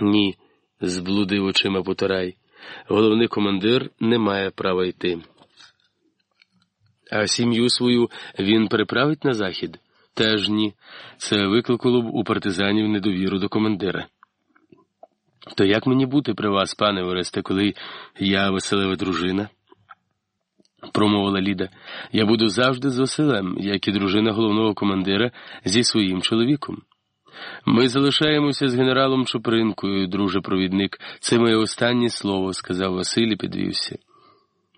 Ні, зблудив очима Потарай. Головний командир не має права йти. А сім'ю свою він переправить на захід? Теж ні. Це викликало б у партизанів недовіру до командира. То як мені бути при вас, пане Оресте, коли я веселева дружина? промовила Ліда. Я буду завжди з Василем, як і дружина головного командира зі своїм чоловіком. Ми залишаємося з генералом Чупринкою, друже провідник. Це моє останнє слово, сказав Василь і підвівся.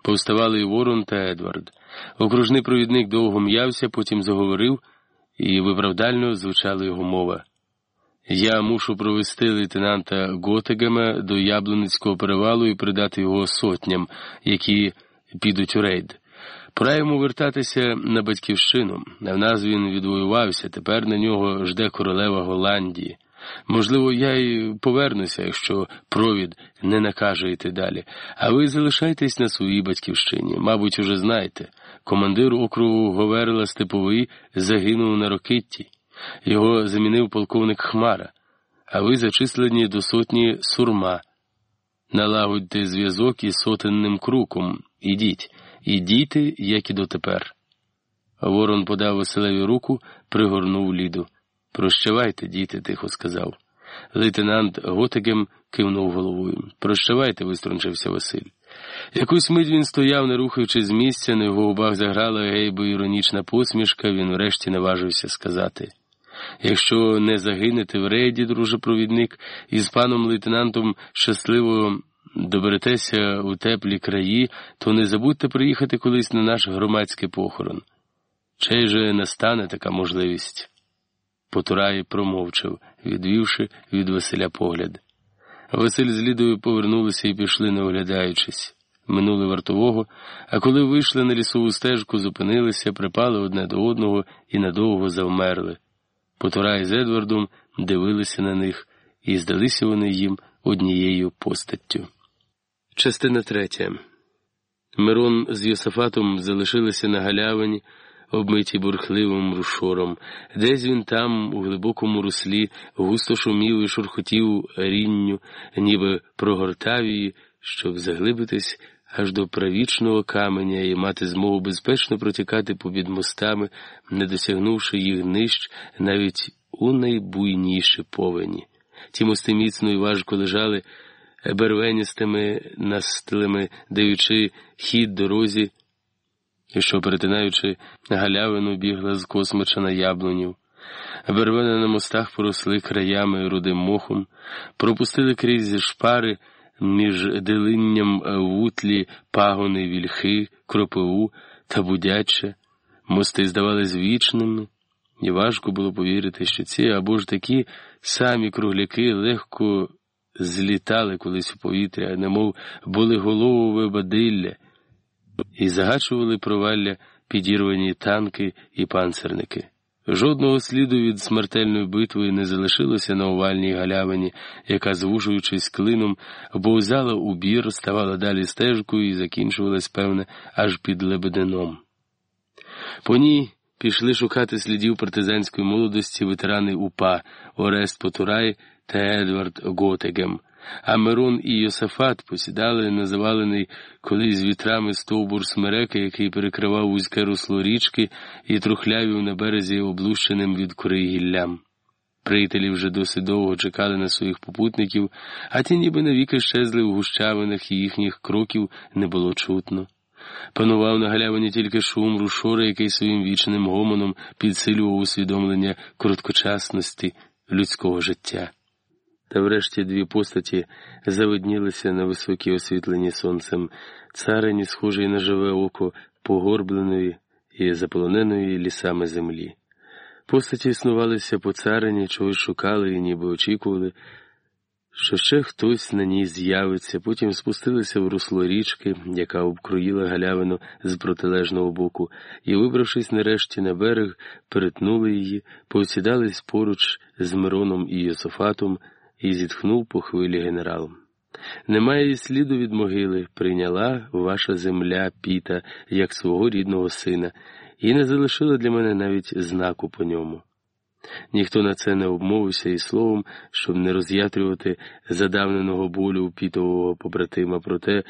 Повставали і Ворон та Едвард. Окружний провідник довго м'явся, потім заговорив, і виправдально звучала його мова. Я мушу провести лейтенанта Готегема до Яблуницького перевалу і придати його сотням, які підуть у рейд. Пора йому вертатися на батьківщину. В нас він відвоювався, тепер на нього жде королева Голландії. Можливо, я й повернуся, якщо провід не накаже йти далі. А ви залишайтесь на своїй батьківщині. Мабуть, уже знаєте. Командир округу Говерла Степовий загинув на Рокитті. Його замінив полковник Хмара, а ви зачислені до сотні сурма. Налагодьте зв'язок із сотенним круком. Ідіть, ідійте, як і дотепер. Ворон подав Василеві руку, пригорнув ліду. Прощавайте, діти, тихо сказав. Лейтенант Готегем кивнув головою. Прощавайте, виструнчився Василь. Якусь мить він стояв, не рухаючи з місця, на його губах заграла гейбо іронічна посмішка, він врешті наважився сказати. Якщо не загинете в рейді, друже провідник, із паном лейтенантом щасливо доберетеся у теплі краї, то не забудьте приїхати колись на наш громадський похорон. Чей же настане така можливість? Потурай промовчав, відвівши від Василя погляд. Василь з Лідою повернулися і пішли, не оглядаючись. Минули вартового, а коли вийшли на лісову стежку, зупинилися, припали одне до одного і надовго завмерли. Потурай з Едвардом дивилися на них, і здалися вони їм однією постаттю. Частина третя. Мирон з Йосафатом залишилися на галявині, обмиті бурхливим рушором. Десь він там, у глибокому руслі, густо шумів і шурхотів рінню, ніби прогортав її, щоб заглибитись аж до правічного каменя і мати змогу безпечно протікати побід мостами, не досягнувши їх нижч навіть у найбуйніші повені. Ті мости міцно і важко лежали бервеністими настилами, даючи хід дорозі, що, перетинаючи галявину, бігла з космича на яблунів. Бервени на мостах поросли краями рудим мохом, пропустили крізь шпари між делинням вутлі, пагони, вільхи, кропиву та будяче. Мости здавались вічними, і важко було повірити, що ці або ж такі самі кругляки легко злітали колись у повітря, немов були головове бадилля, і загачували провалля підірвані танки і панцерники. Жодного сліду від смертельної битви не залишилося на овальній галявині, яка, звужуючись клином, обовзала у бір, ставала далі стежкою і закінчувалась, певне, аж під лебедином. По ній пішли шукати слідів партизанської молодості ветерани УПА Орест Потурай та Едвард Готегем, а Мирон і Йосафат посідали на завалений колись вітрами стовбур смерека, який перекривав вузьке русло річки і трухлявів на березі облущеним від кори гіллям. Приятелі вже досить довго чекали на своїх попутників, а ті ніби навіки щезли в гущавинах і їхніх кроків не було чутно. Панував на галявині тільки шум рушора, який своїм вічним гомоном підсилював усвідомлення короткочасності людського життя. Та врешті дві постаті завиднілися на високій освітленні сонцем, царині, схожій на живе око погорбленої і заполоненої лісами землі. Постаті існувалися по царині, чогось шукали і ніби очікували, що ще хтось на ній з'явиться, потім спустилися в русло річки, яка обкруїла галявину з протилежного боку, і, вибравшись нарешті на берег, перетнули її, повсідались поруч з Мироном і Йософатом і зітхнув по хвилі генерал. Немає і сліду від могили, прийняла ваша земля піта як свого рідного сина, і не залишила для мене навіть знаку по ньому. Ніхто на це не обмовився і словом, щоб не роз'ятрювати задавненого болю пітового побратима, проте